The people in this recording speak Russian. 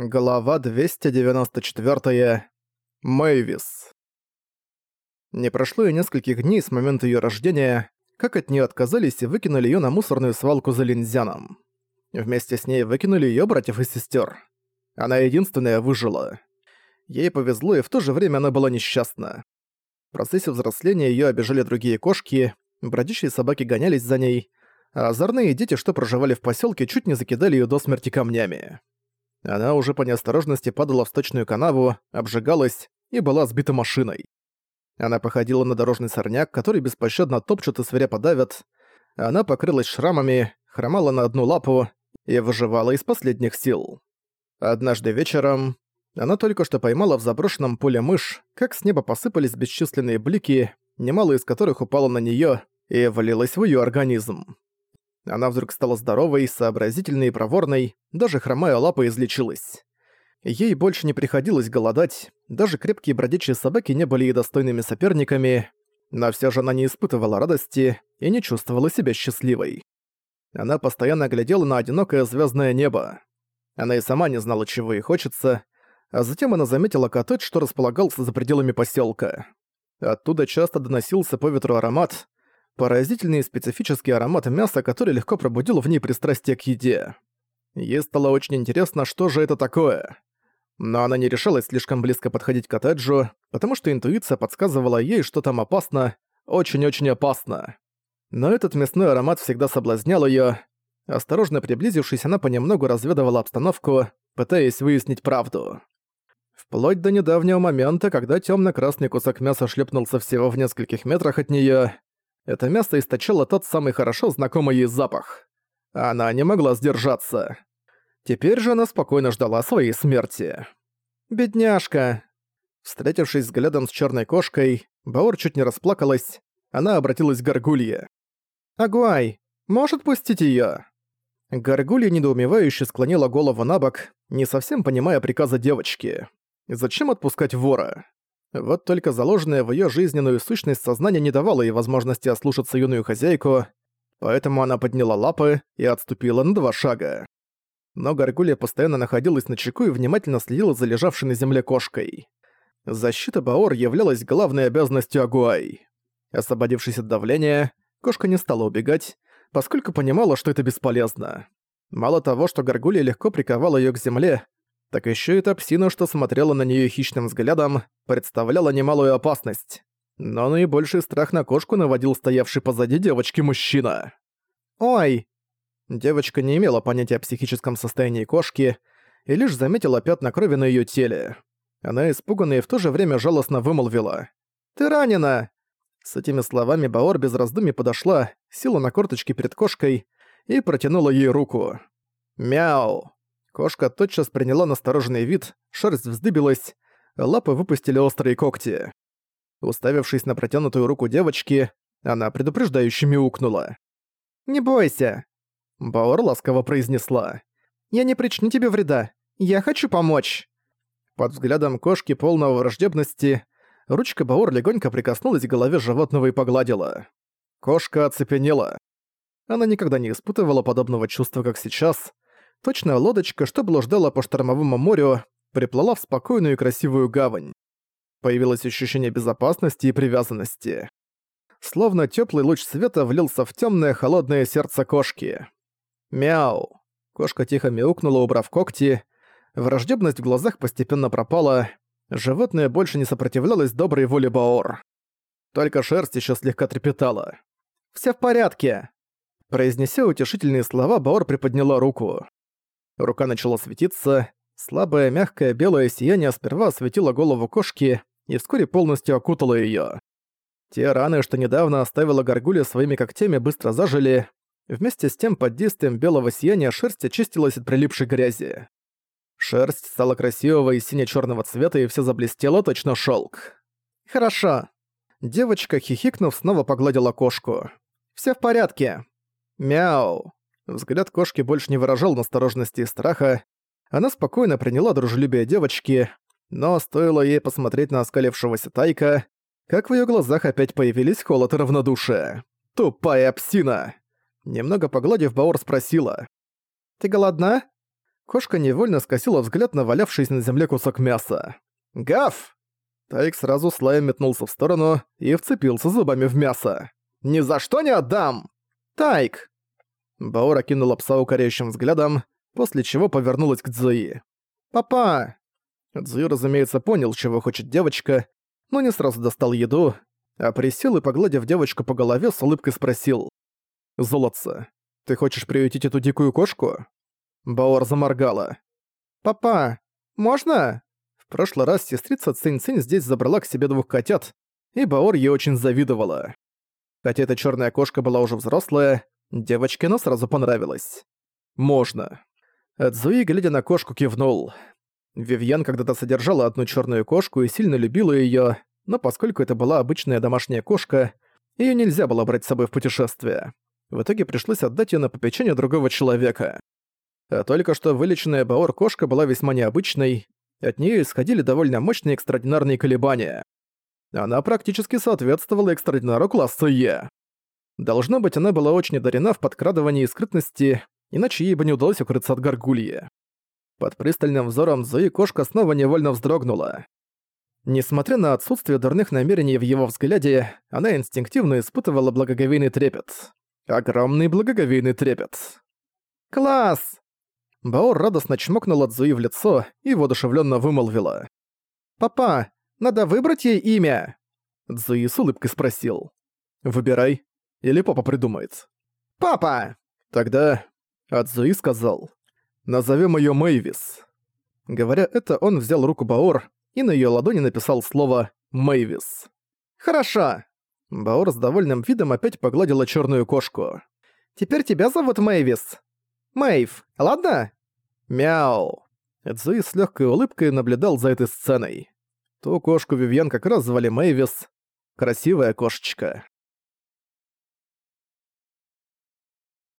Глава 294. Мэйвис. Не прошло и нескольких дней с момента её рождения, как от неё отказались и выкинули её на мусорную свалку за Линзяном. Вместе с ней выкинули её братьев и сестёр. Она единственная выжила. Ей повезло, и в то же время она была несчастна. В процессе взросления её обижали другие кошки, бродячие собаки гонялись за ней, а озорные дети, что проживали в посёлке, чуть не закидали её до смерти камнями. Она уже по неосторожности падала в сточную канаву, обжигалась и была сбита машиной. Она походила на дорожный сорняк, который беспощадно топчут и свирепо давят. Она покрылась шрамами, хромала на одну лапу и выживала из последних сил. Однажды вечером она только что поймала в заброшенном поле мышь, как с неба посыпались бесчисленные блики, немало из которых упало на неё и валилось в её организм. Она вдруг стала здоровой, сообразительной и проворной, даже хромая лапа излечилась. Ей больше не приходилось голодать, даже крепкие бродячие собаки не были ей достойными соперниками, но всё же она не испытывала радости и не чувствовала себя счастливой. Она постоянно глядела на одинокое звёздное небо. Она и сама не знала, чего ей хочется, а затем она заметила коттедж, что располагался за пределами посёлка. Оттуда часто доносился по ветру аромат, поразительный и специфический аромат мяса, который легко пробудил в ней пристрастие к еде. Ей стало очень интересно, что же это такое. Но она не решалась слишком близко подходить к коттеджу, потому что интуиция подсказывала ей, что там опасно, очень-очень опасно. Но этот мясной аромат всегда соблазнял её. Осторожно приблизившись, она понемногу разведывала обстановку, пытаясь выяснить правду. Вплоть до недавнего момента, когда тёмно-красный кусок мяса шлепнулся всего в нескольких метрах от неё, это мясо источало тот самый хорошо знакомый ей запах. Она не могла сдержаться. Теперь же она спокойно ждала своей смерти. «Бедняжка!» Встретившись взглядом с черной кошкой, Баор чуть не расплакалась. Она обратилась к Гаргулье. «Агуай, может пустить её?» Гаргулья недоумевающе склонила голову на бок, не совсем понимая приказа девочки. «Зачем отпускать вора?» Вот только заложенное в её жизненную сущность сознание не давало ей возможности ослушаться юную хозяйку, поэтому она подняла лапы и отступила на два шага. Но Гаргулья постоянно находилась на чеку и внимательно следила за лежавшей на земле кошкой. Защита Баор являлась главной обязанностью Агуай. Освободившись от давления, кошка не стала убегать, поскольку понимала, что это бесполезно. Мало того, что Гаргулья легко приковала её к земле, так еще и та псина, что смотрела на нее хищным взглядом, представляла немалую опасность. Но наибольший страх на кошку наводил стоявший позади девочки мужчина. «Ой!» Девочка не имела понятия о психическом состоянии кошки и лишь заметила пятна крови на ее теле. Она испуганно и в то же время жалостно вымолвила. «Ты ранена!» С этими словами Баор без раздумий подошла, села на корточки перед кошкой и протянула ей руку. «Мяу!» Кошка тотчас приняла настороженный вид, шерсть вздыбилась, лапы выпустили острые когти. Уставившись на протянутую руку девочки, она предупреждающе мяукнула. «Не бойся!» Баор ласково произнесла. «Я не причиню тебе вреда. Я хочу помочь!» Под взглядом кошки полного враждебности ручка Баор легонько прикоснулась к голове животного и погладила. Кошка оцепенела. Она никогда не испытывала подобного чувства, как сейчас, Точная лодочка, что блуждала по штормовому морю, приплыла в спокойную и красивую гавань. Появилось ощущение безопасности и привязанности. Словно теплый луч света влился в темное холодное сердце кошки. Мяу. Кошка тихо мяукнула, убрав когти. Враждебность в глазах постепенно пропала. Животное больше не сопротивлялось доброй воле Баор. Только шерсть еще слегка трепетала. «Всё в порядке!» Произнеся утешительные слова, Баор приподняла руку. Рука начала светиться, слабое мягкое белое сияние сперва осветило голову кошки и вскоре полностью окутало её. Те раны, что недавно оставила горгулья своими когтями, быстро зажили. Вместе с тем, под действием белого сияния шерсть очистилась от прилипшей грязи. Шерсть стала красивого и сине-чёрного цвета, и все заблестело точно шёлк. «Хорошо». Девочка, хихикнув, снова погладила кошку. «Всё в порядке». «Мяу». Взгляд кошки больше не выражал настороженности и страха. Она спокойно приняла дружелюбие девочки, но стоило ей посмотреть на оскалившегося Тайка, как в её глазах опять появились холод и равнодушие. «Тупая псина!» Немного погладив, Баор спросила. «Ты голодна?» Кошка невольно скосила взгляд на валявшийся на земле кусок мяса. «Гав!» Тайк сразу с метнулся в сторону и вцепился зубами в мясо. «Ни за что не отдам!» «Тайк!» Баора кинула пса укоряющим взглядом, после чего повернулась к Цзуи. «Папа!» Цзуи, разумеется, понял, чего хочет девочка, но не сразу достал еду, а присел и, погладив девочку по голове, с улыбкой спросил. «Золотце, ты хочешь приютить эту дикую кошку?» Баор заморгала. «Папа, можно?» В прошлый раз сестрица Цинь-Цинь здесь забрала к себе двух котят, и Баор ей очень завидовала. Хотя эта черная кошка была уже взрослая, девочке она сразу понравилась. «Можно». Цзуи, глядя на кошку, кивнул. Вивьен когда-то содержала одну черную кошку и сильно любила ее, но поскольку это была обычная домашняя кошка, ее нельзя было брать с собой в путешествие. В итоге пришлось отдать ее на попечение другого человека. А только что вылеченная Баор кошка была весьма необычной, от нее исходили довольно мощные экстраординарные колебания. Она практически соответствовала экстраординару класса Е. Должно быть, она была очень одарена в подкрадывании и скрытности, иначе ей бы не удалось укрыться от горгульи. Под пристальным взором Зои кошка снова невольно вздрогнула. Несмотря на отсутствие дурных намерений в его взгляде, она инстинктивно испытывала благоговейный трепет. Огромный благоговейный трепет. «Класс!» Баор радостно чмокнула Цзуи в лицо и воодушевленно вымолвила. «Папа, надо выбрать ей имя!» Цзуи с улыбкой спросил. «Выбирай, или папа придумает». «Папа!» Тогда Адзуи сказал. «Назовем её Мэйвис». Говоря это, он взял руку Баор и на её ладони написал слово «Мэйвис». «Хорошо!» Баор с довольным видом опять погладила чёрную кошку. «Теперь тебя зовут Мэйвис. Мэйв, ладно?» «Мяу». Эдзуи с легкой улыбкой наблюдал за этой сценой. Ту кошку Вивьен как раз звали Мэйвис. Красивая кошечка.